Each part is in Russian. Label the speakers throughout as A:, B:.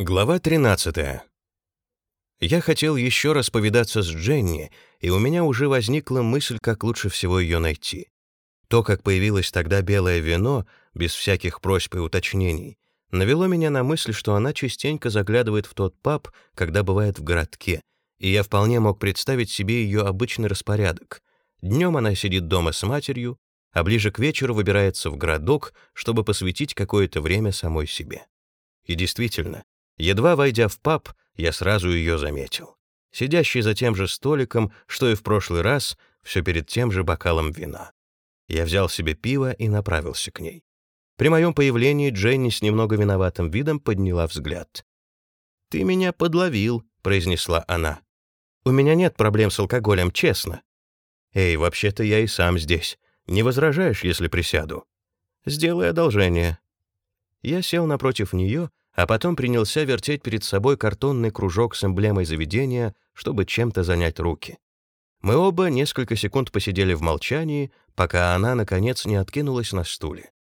A: Глава 13. Я хотел еще раз повидаться с Дженни, и у меня уже возникла мысль, как лучше всего ее найти. То, как появилось тогда белое вино, без всяких просьб и уточнений, навело меня на мысль, что она частенько заглядывает в тот паб, когда бывает в городке, и я вполне мог представить себе ее обычный распорядок. Днем она сидит дома с матерью, а ближе к вечеру выбирается в городок, чтобы посвятить какое-то время самой себе. И действительно, Едва войдя в паб, я сразу ее заметил. Сидящий за тем же столиком, что и в прошлый раз, все перед тем же бокалом вина. Я взял себе пиво и направился к ней. При моем появлении Дженни с немного виноватым видом подняла взгляд. «Ты меня подловил», — произнесла она. «У меня нет проблем с алкоголем, честно». «Эй, вообще-то я и сам здесь. Не возражаешь, если присяду?» «Сделай одолжение». Я сел напротив нее а потом принялся вертеть перед собой картонный кружок с эмблемой заведения, чтобы чем-то занять руки. Мы оба несколько секунд посидели в молчании, пока она, наконец, не откинулась на стуле.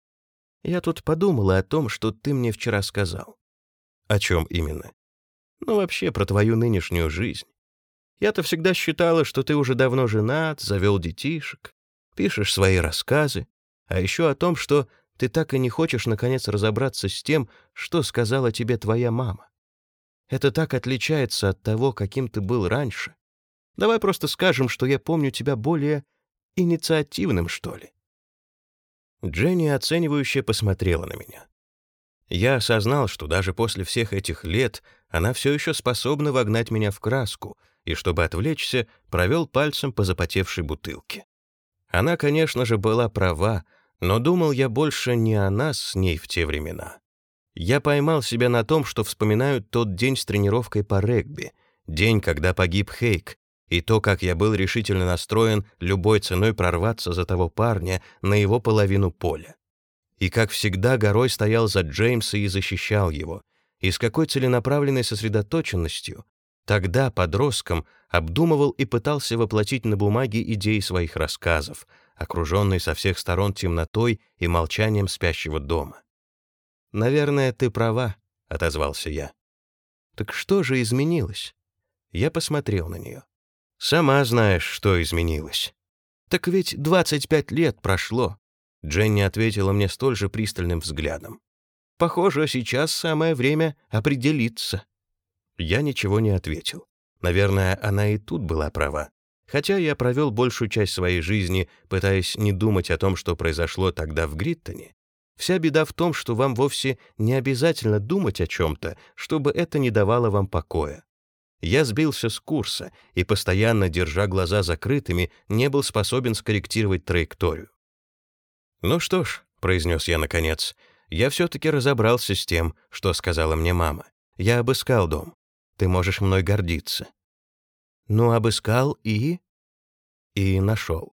A: «Я тут подумала о том, что ты мне вчера сказал». «О чем именно?» «Ну, вообще, про твою нынешнюю жизнь. Я-то всегда считала, что ты уже давно женат, завел детишек, пишешь свои рассказы, а еще о том, что ты так и не хочешь, наконец, разобраться с тем, что сказала тебе твоя мама. Это так отличается от того, каким ты был раньше. Давай просто скажем, что я помню тебя более инициативным, что ли». Дженни оценивающе посмотрела на меня. Я осознал, что даже после всех этих лет она все еще способна вогнать меня в краску, и, чтобы отвлечься, провел пальцем по запотевшей бутылке. Она, конечно же, была права, но думал я больше не о нас с ней в те времена. Я поймал себя на том, что вспоминаю тот день с тренировкой по регби, день, когда погиб Хейк, и то, как я был решительно настроен любой ценой прорваться за того парня на его половину поля. И, как всегда, горой стоял за Джеймса и защищал его, и с какой целенаправленной сосредоточенностью тогда, подростком, обдумывал и пытался воплотить на бумаге идеи своих рассказов, окруженный со всех сторон темнотой и молчанием спящего дома. «Наверное, ты права», — отозвался я. «Так что же изменилось?» Я посмотрел на нее. «Сама знаешь, что изменилось». «Так ведь 25 лет прошло», — Дженни ответила мне столь же пристальным взглядом. «Похоже, сейчас самое время определиться». Я ничего не ответил. Наверное, она и тут была права. Хотя я провел большую часть своей жизни, пытаясь не думать о том, что произошло тогда в Гриттоне, вся беда в том, что вам вовсе не обязательно думать о чем-то, чтобы это не давало вам покоя. Я сбился с курса и, постоянно держа глаза закрытыми, не был способен скорректировать траекторию. «Ну что ж», — произнес я наконец, — «я все-таки разобрался с тем, что сказала мне мама. Я обыскал дом. Ты можешь мной гордиться. Ну, обыскал и... И нашел.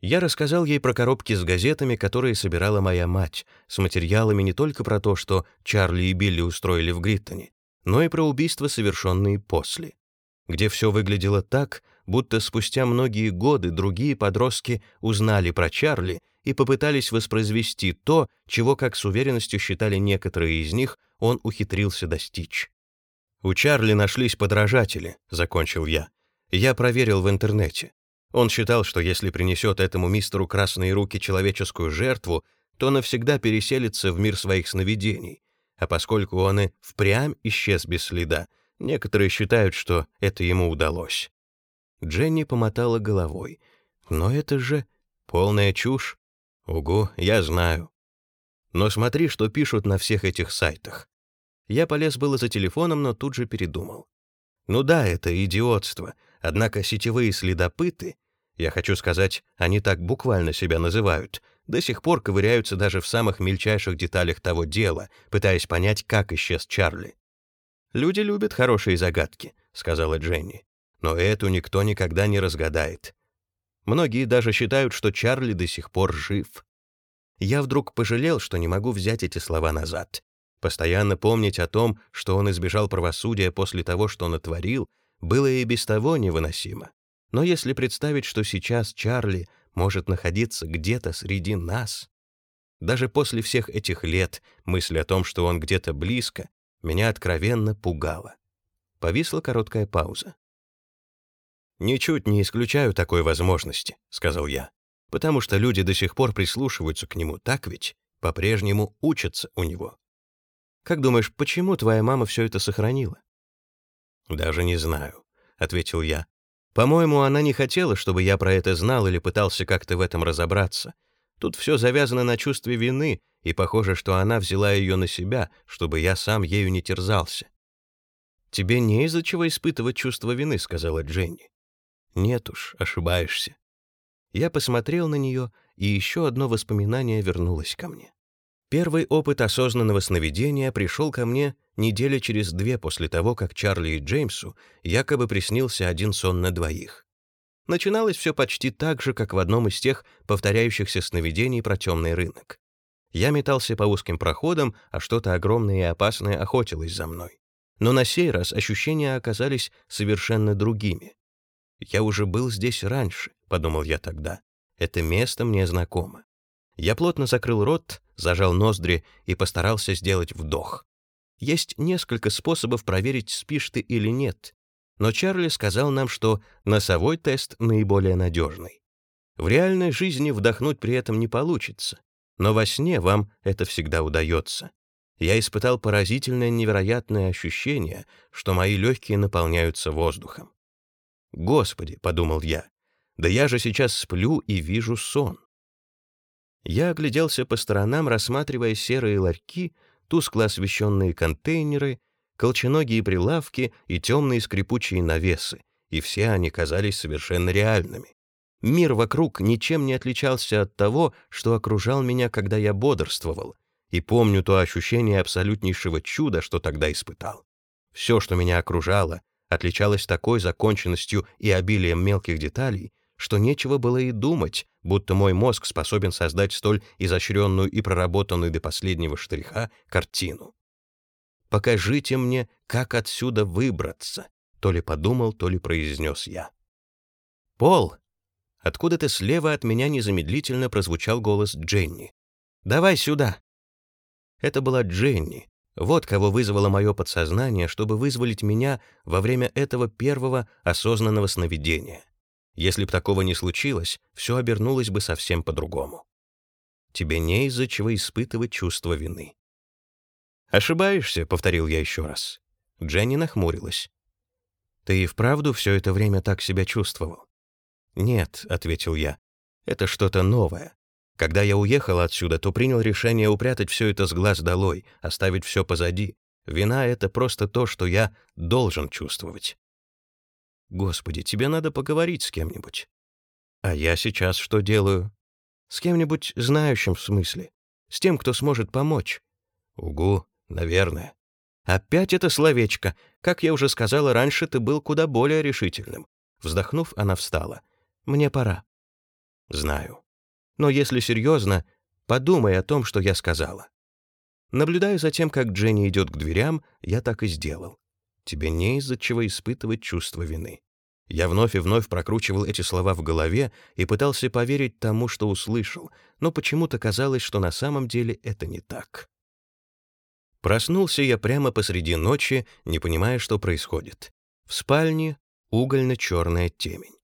A: Я рассказал ей про коробки с газетами, которые собирала моя мать, с материалами не только про то, что Чарли и Билли устроили в Гриттоне, но и про убийства, совершенные после, где все выглядело так, будто спустя многие годы другие подростки узнали про Чарли и попытались воспроизвести то, чего, как с уверенностью считали некоторые из них, он ухитрился достичь. «У Чарли нашлись подражатели», — закончил я. Я проверил в интернете. Он считал, что если принесет этому мистеру красные руки человеческую жертву, то навсегда переселится в мир своих сновидений. А поскольку он и впрямь исчез без следа, некоторые считают, что это ему удалось. Дженни помотала головой. «Но это же полная чушь». «Угу, я знаю». «Но смотри, что пишут на всех этих сайтах. Я полез было за телефоном, но тут же передумал. Ну да, это идиотство, однако сетевые следопыты, я хочу сказать, они так буквально себя называют, до сих пор ковыряются даже в самых мельчайших деталях того дела, пытаясь понять, как исчез Чарли. «Люди любят хорошие загадки», — сказала Дженни. «Но эту никто никогда не разгадает. Многие даже считают, что Чарли до сих пор жив». Я вдруг пожалел, что не могу взять эти слова назад. Постоянно помнить о том, что он избежал правосудия после того, что натворил, было и без того невыносимо. Но если представить, что сейчас Чарли может находиться где-то среди нас, даже после всех этих лет мысль о том, что он где-то близко, меня откровенно пугало. Повисла короткая пауза. «Ничуть не исключаю такой возможности», — сказал я, «потому что люди до сих пор прислушиваются к нему, так ведь? По-прежнему учатся у него». «Как думаешь, почему твоя мама все это сохранила?» «Даже не знаю», — ответил я. «По-моему, она не хотела, чтобы я про это знал или пытался как-то в этом разобраться. Тут все завязано на чувстве вины, и похоже, что она взяла ее на себя, чтобы я сам ею не терзался. «Тебе не из-за чего испытывать чувство вины», — сказала Дженни. «Нет уж, ошибаешься». Я посмотрел на нее, и еще одно воспоминание вернулось ко мне. Первый опыт осознанного сновидения пришел ко мне недели через две после того, как Чарли и Джеймсу якобы приснился один сон на двоих. Начиналось все почти так же, как в одном из тех повторяющихся сновидений про темный рынок. Я метался по узким проходам, а что-то огромное и опасное охотилось за мной. Но на сей раз ощущения оказались совершенно другими. «Я уже был здесь раньше», — подумал я тогда. «Это место мне знакомо». Я плотно закрыл рот, зажал ноздри и постарался сделать вдох. Есть несколько способов проверить, спишь ты или нет, но Чарли сказал нам, что носовой тест наиболее надежный. В реальной жизни вдохнуть при этом не получится, но во сне вам это всегда удается. Я испытал поразительное невероятное ощущение, что мои легкие наполняются воздухом. «Господи», — подумал я, — «да я же сейчас сплю и вижу сон». Я огляделся по сторонам, рассматривая серые ларьки, тускло освещенные контейнеры — колченогие прилавки и темные скрипучие навесы, и все они казались совершенно реальными. Мир вокруг ничем не отличался от того, что окружал меня, когда я бодрствовал, и помню то ощущение абсолютнейшего чуда, что тогда испытал. Все, что меня окружало, отличалось такой законченностью и обилием мелких деталей, что нечего было и думать, будто мой мозг способен создать столь изощренную и проработанную до последнего штриха картину. Покажите мне, как отсюда выбраться, то ли подумал, то ли произнес я. Пол! Откуда-то слева от меня незамедлительно прозвучал голос Дженни. «Давай сюда!» Это была Дженни. Вот кого вызвало мое подсознание, чтобы вызволить меня во время этого первого осознанного сновидения. Если б такого не случилось, все обернулось бы совсем по-другому. Тебе не из-за чего испытывать чувство вины. «Ошибаешься», — повторил я еще раз. Дженни нахмурилась. «Ты и вправду все это время так себя чувствовал?» «Нет», — ответил я. «Это что-то новое. Когда я уехал отсюда, то принял решение упрятать все это с глаз долой, оставить все позади. Вина — это просто то, что я должен чувствовать». «Господи, тебе надо поговорить с кем-нибудь». «А я сейчас что делаю?» «С кем-нибудь знающим в смысле. С тем, кто сможет помочь». «Угу. Наверное. Опять это словечко. Как я уже сказала раньше, ты был куда более решительным. Вздохнув, она встала. Мне пора. Знаю. Но если серьезно, подумай о том, что я сказала. Наблюдая за тем, как Дженни идет к дверям, я так и сделал. Тебе не из-за чего испытывать чувство вины. Я вновь и вновь прокручивал эти слова в голове и пытался поверить тому, что услышал, но почему-то казалось, что на самом деле это не так. Проснулся я прямо посреди ночи, не понимая, что происходит. В спальне угольно-черная темень.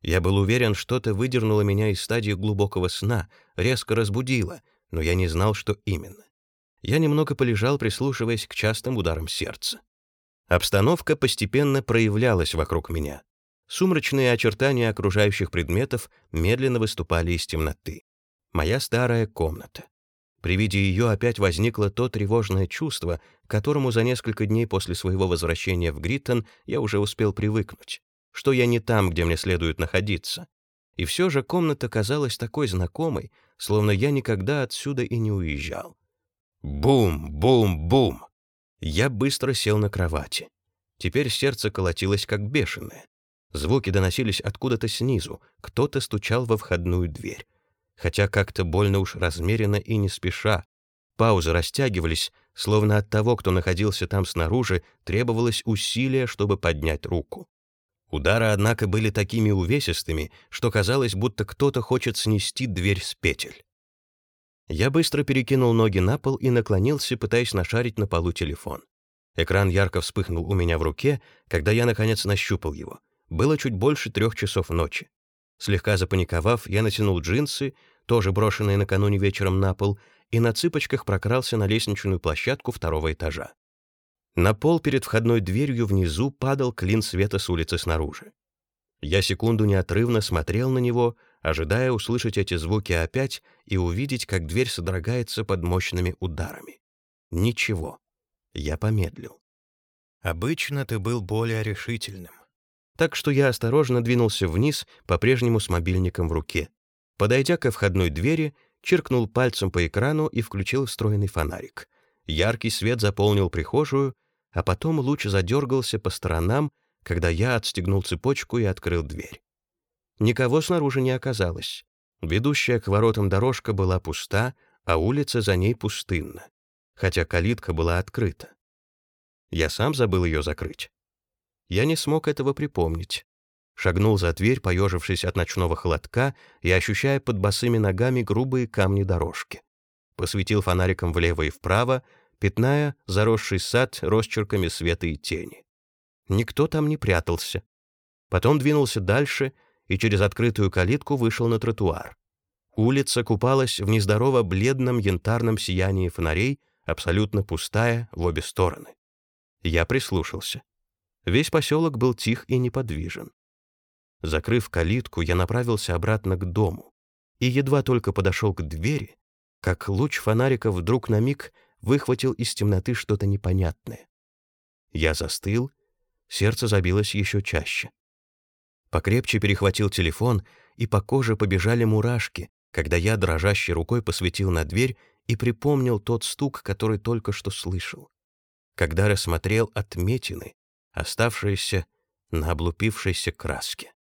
A: Я был уверен, что-то выдернуло меня из стадии глубокого сна, резко разбудило, но я не знал, что именно. Я немного полежал, прислушиваясь к частым ударам сердца. Обстановка постепенно проявлялась вокруг меня. Сумрачные очертания окружающих предметов медленно выступали из темноты. Моя старая комната. При виде ее опять возникло то тревожное чувство, к которому за несколько дней после своего возвращения в Гриттон я уже успел привыкнуть, что я не там, где мне следует находиться. И все же комната казалась такой знакомой, словно я никогда отсюда и не уезжал. Бум, бум, бум! Я быстро сел на кровати. Теперь сердце колотилось как бешеное. Звуки доносились откуда-то снизу, кто-то стучал во входную дверь хотя как-то больно уж размеренно и не спеша. Паузы растягивались, словно от того, кто находился там снаружи, требовалось усилие, чтобы поднять руку. Удары, однако, были такими увесистыми, что казалось, будто кто-то хочет снести дверь с петель. Я быстро перекинул ноги на пол и наклонился, пытаясь нашарить на полу телефон. Экран ярко вспыхнул у меня в руке, когда я, наконец, нащупал его. Было чуть больше трех часов ночи. Слегка запаниковав, я натянул джинсы, тоже брошенные накануне вечером на пол, и на цыпочках прокрался на лестничную площадку второго этажа. На пол перед входной дверью внизу падал клин света с улицы снаружи. Я секунду неотрывно смотрел на него, ожидая услышать эти звуки опять и увидеть, как дверь содрогается под мощными ударами. Ничего. Я помедлил. Обычно ты был более решительным. Так что я осторожно двинулся вниз, по-прежнему с мобильником в руке. Подойдя ко входной двери, чиркнул пальцем по экрану и включил встроенный фонарик. Яркий свет заполнил прихожую, а потом луч задергался по сторонам, когда я отстегнул цепочку и открыл дверь. Никого снаружи не оказалось. Ведущая к воротам дорожка была пуста, а улица за ней пустынна, хотя калитка была открыта. Я сам забыл ее закрыть. Я не смог этого припомнить. Шагнул за дверь, поежившись от ночного холодка и ощущая под босыми ногами грубые камни дорожки. Посветил фонариком влево и вправо, пятная заросший сад росчерками света и тени. Никто там не прятался. Потом двинулся дальше и через открытую калитку вышел на тротуар. Улица купалась в нездорово бледном янтарном сиянии фонарей, абсолютно пустая в обе стороны. Я прислушался. Весь поселок был тих и неподвижен. Закрыв калитку, я направился обратно к дому и едва только подошел к двери, как луч фонарика вдруг на миг выхватил из темноты что-то непонятное. Я застыл, сердце забилось еще чаще. Покрепче перехватил телефон, и по коже побежали мурашки, когда я дрожащей рукой посветил на дверь и припомнил тот стук, который только что слышал. Когда рассмотрел отметины, оставшиеся на облупившейся краске.